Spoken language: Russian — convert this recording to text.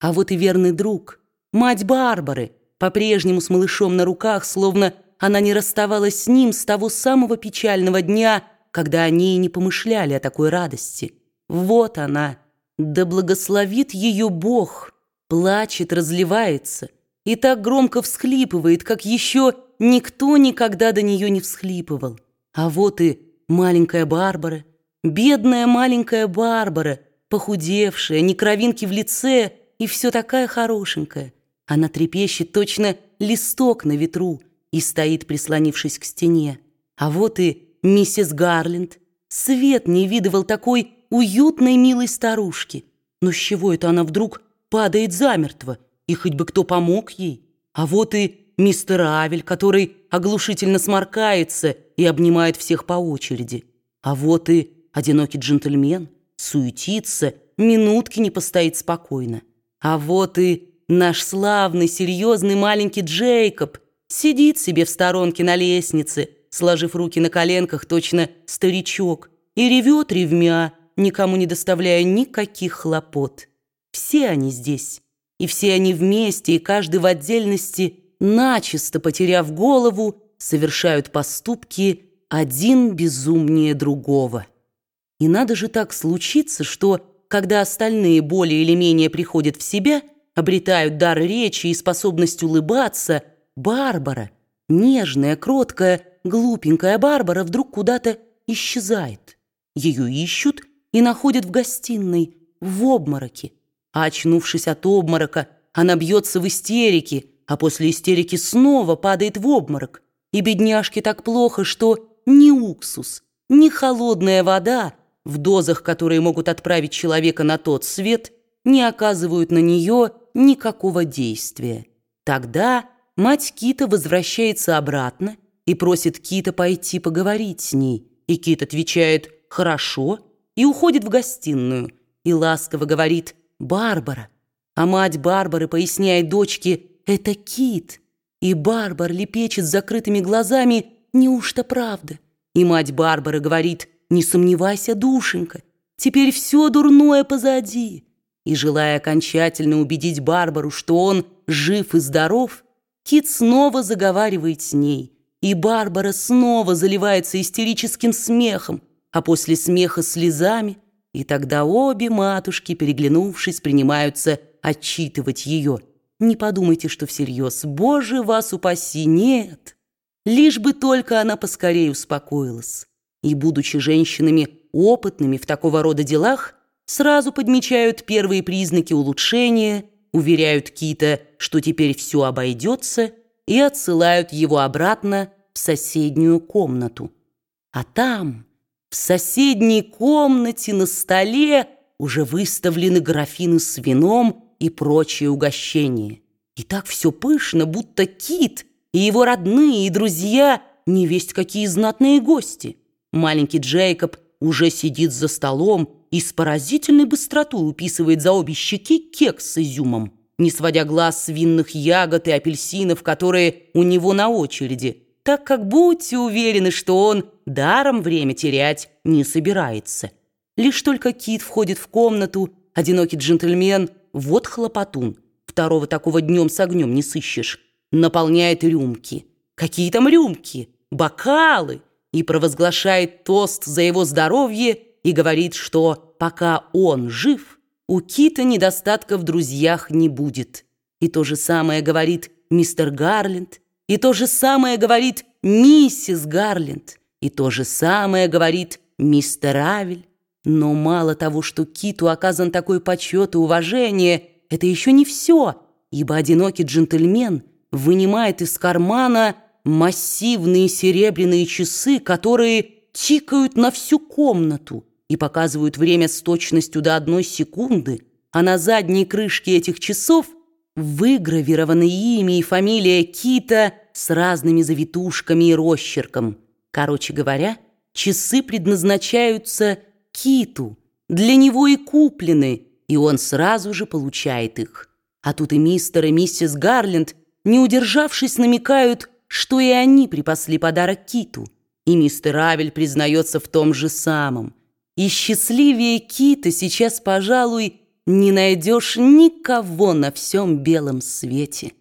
А вот и верный друг, мать Барбары, по-прежнему с малышом на руках, словно она не расставалась с ним с того самого печального дня, когда они и не помышляли о такой радости. Вот она, да благословит ее Бог, плачет, разливается и так громко всхлипывает, как еще никто никогда до нее не всхлипывал. А вот и маленькая Барбара, бедная маленькая Барбара, похудевшая, не кровинки в лице и все такая хорошенькая. Она трепещет точно листок на ветру и стоит, прислонившись к стене. А вот и миссис Гарленд. Свет не видывал такой уютной милой старушки. Но с чего это она вдруг падает замертво? И хоть бы кто помог ей? А вот и мистер Авель, который оглушительно сморкается и обнимает всех по очереди. А вот и одинокий джентльмен, суетится, минутки не постоит спокойно. А вот и наш славный, серьезный маленький Джейкоб сидит себе в сторонке на лестнице, сложив руки на коленках, точно старичок, и ревет ревмя, никому не доставляя никаких хлопот. Все они здесь, и все они вместе, и каждый в отдельности, начисто потеряв голову, совершают поступки один безумнее другого. И надо же так случиться, что, когда остальные более или менее приходят в себя, обретают дар речи и способность улыбаться, Барбара, нежная, кроткая, глупенькая Барбара вдруг куда-то исчезает. Ее ищут и находят в гостиной, в обмороке. А очнувшись от обморока, она бьется в истерике, а после истерики снова падает в обморок. И бедняжке так плохо, что ни уксус, ни холодная вода, в дозах, которые могут отправить человека на тот свет, не оказывают на нее никакого действия. Тогда мать Кита возвращается обратно и просит Кита пойти поговорить с ней. И Кит отвечает «хорошо» и уходит в гостиную и ласково говорит «Барбара». А мать Барбары поясняет дочке «это Кит». И Барбар лепечет с закрытыми глазами «неужто правда?» И мать Барбары говорит «не сомневайся, душенька, теперь все дурное позади». И желая окончательно убедить Барбару, что он жив и здоров, Кит снова заговаривает с ней, и Барбара снова заливается истерическим смехом, а после смеха слезами, и тогда обе матушки, переглянувшись, принимаются отчитывать ее. Не подумайте, что всерьез. Боже, вас упаси, нет. Лишь бы только она поскорее успокоилась. И, будучи женщинами опытными в такого рода делах, сразу подмечают первые признаки улучшения, уверяют Кита, что теперь все обойдется, и отсылают его обратно в соседнюю комнату. А там, в соседней комнате на столе, уже выставлены графины с вином и прочие угощения. И так все пышно, будто кит и его родные и друзья не весть какие знатные гости. Маленький Джейкоб уже сидит за столом и с поразительной быстротой уписывает за обе щеки кекс с изюмом, не сводя глаз с винных ягод и апельсинов, которые у него на очереди, так как будьте уверены, что он даром время терять не собирается. Лишь только Кит входит в комнату, одинокий джентльмен, вот хлопотун, второго такого днем с огнем не сыщешь, наполняет рюмки. Какие там рюмки? Бокалы! И провозглашает тост за его здоровье и говорит, что пока он жив, у Кита недостатка в друзьях не будет. И то же самое говорит мистер Гарленд, и то же самое говорит миссис Гарленд, и то же самое говорит мистер Авель. Но мало того, что Киту оказан такой почет и уважение, это еще не все, ибо одинокий джентльмен вынимает из кармана массивные серебряные часы, которые тикают на всю комнату и показывают время с точностью до одной секунды, а на задней крышке этих часов выгравированы имя и фамилия Кита с разными завитушками и росчерком. Короче говоря, часы предназначаются Киту, для него и куплены, и он сразу же получает их. А тут и мистер и миссис Гарленд, не удержавшись, намекают, что и они припасли подарок Киту. И мистер Авель признается в том же самом. И счастливее Кита сейчас, пожалуй, не найдешь никого на всем белом свете.